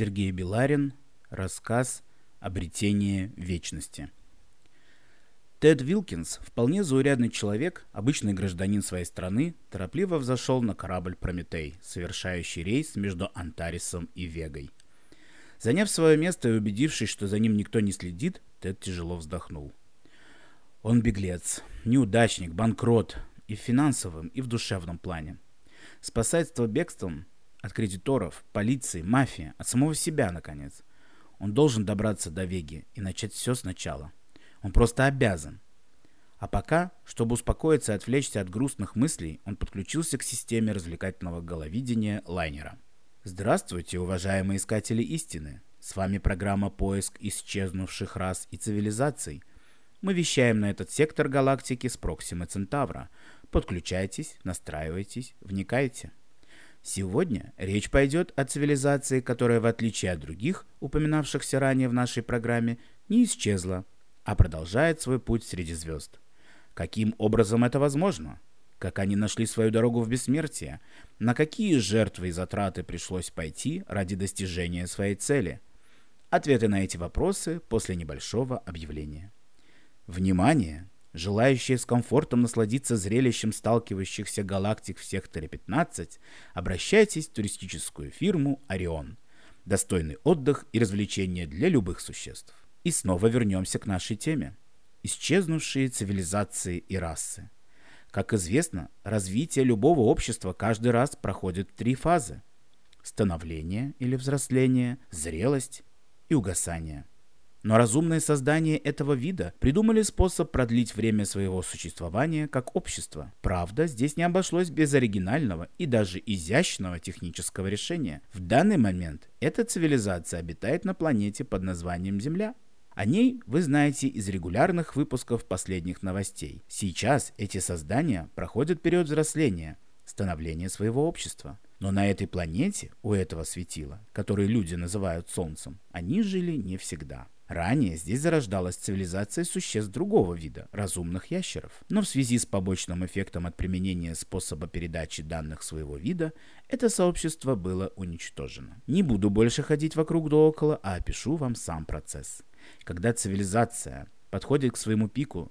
Сергей Беларин. Рассказ «Обретение вечности». Тед Вилкинс, вполне заурядный человек, обычный гражданин своей страны, торопливо взошел на корабль «Прометей», совершающий рейс между Антарисом и Вегой. Заняв свое место и убедившись, что за ним никто не следит, Тед тяжело вздохнул. Он беглец, неудачник, банкрот и в финансовом, и в душевном плане. Спасательство бегством от кредиторов, полиции, мафии, от самого себя, наконец. Он должен добраться до Веги и начать все сначала. Он просто обязан. А пока, чтобы успокоиться и отвлечься от грустных мыслей, он подключился к системе развлекательного головидения лайнера. Здравствуйте, уважаемые искатели истины! С вами программа «Поиск исчезнувших рас и цивилизаций». Мы вещаем на этот сектор галактики с Проксимы Центавра. Подключайтесь, настраивайтесь, вникайте. Сегодня речь пойдет о цивилизации, которая, в отличие от других, упоминавшихся ранее в нашей программе, не исчезла, а продолжает свой путь среди звезд. Каким образом это возможно? Как они нашли свою дорогу в бессмертие? На какие жертвы и затраты пришлось пойти ради достижения своей цели? Ответы на эти вопросы после небольшого объявления. Внимание! Желающие с комфортом насладиться зрелищем сталкивающихся галактик в секторе 15, обращайтесь в туристическую фирму «Орион». Достойный отдых и развлечения для любых существ. И снова вернемся к нашей теме. Исчезнувшие цивилизации и расы. Как известно, развитие любого общества каждый раз проходит три фазы. Становление или взросление, зрелость и угасание. Но разумные создания этого вида придумали способ продлить время своего существования как общество. Правда, здесь не обошлось без оригинального и даже изящного технического решения. В данный момент эта цивилизация обитает на планете под названием Земля. О ней вы знаете из регулярных выпусков последних новостей. Сейчас эти создания проходят период взросления, становления своего общества. Но на этой планете, у этого светила, который люди называют Солнцем, они жили не всегда. Ранее здесь зарождалась цивилизация существ другого вида, разумных ящеров. Но в связи с побочным эффектом от применения способа передачи данных своего вида, это сообщество было уничтожено. Не буду больше ходить вокруг да около, а опишу вам сам процесс. Когда цивилизация подходит к своему пику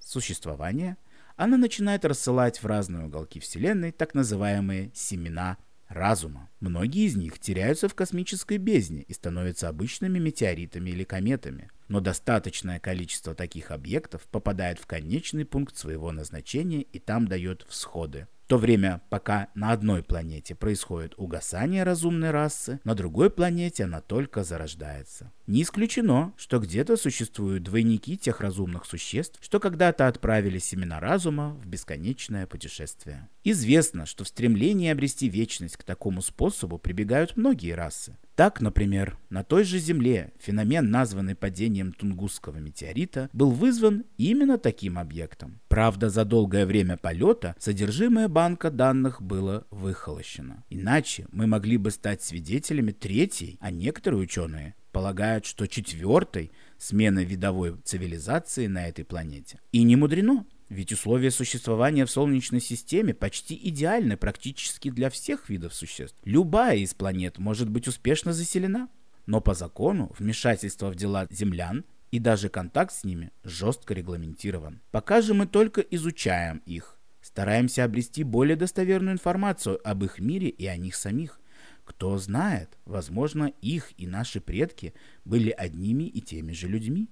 существования, она начинает рассылать в разные уголки Вселенной так называемые семена разума. Многие из них теряются в космической бездне и становятся обычными метеоритами или кометами. Но достаточное количество таких объектов попадает в конечный пункт своего назначения и там дает всходы то время, пока на одной планете происходит угасание разумной расы, на другой планете она только зарождается. Не исключено, что где-то существуют двойники тех разумных существ, что когда-то отправили семена разума в бесконечное путешествие. Известно, что в стремлении обрести вечность к такому способу прибегают многие расы. Так, например, на той же Земле феномен, названный падением Тунгусского метеорита, был вызван именно таким объектом. Правда, за долгое время полета содержимое банка данных было выхолощено. Иначе мы могли бы стать свидетелями третьей, а некоторые ученые полагают, что четвертой смены видовой цивилизации на этой планете. И не мудрено, ведь условия существования в Солнечной системе почти идеальны практически для всех видов существ. Любая из планет может быть успешно заселена. Но по закону вмешательство в дела землян и даже контакт с ними жестко регламентирован. Пока же мы только изучаем их, стараемся обрести более достоверную информацию об их мире и о них самих. Кто знает, возможно, их и наши предки были одними и теми же людьми.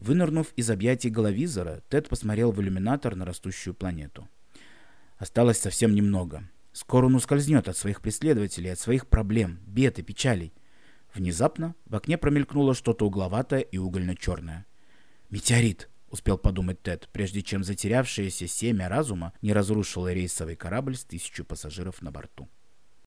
Вынырнув из объятий головизора, Тед посмотрел в иллюминатор на растущую планету. Осталось совсем немного. Скоро он ускользнет от своих преследователей, от своих проблем, бед и печалей. Внезапно в окне промелькнуло что-то угловатое и угольно-черное. «Метеорит!» — успел подумать Тед, прежде чем затерявшееся семя разума не разрушило рейсовый корабль с тысячу пассажиров на борту.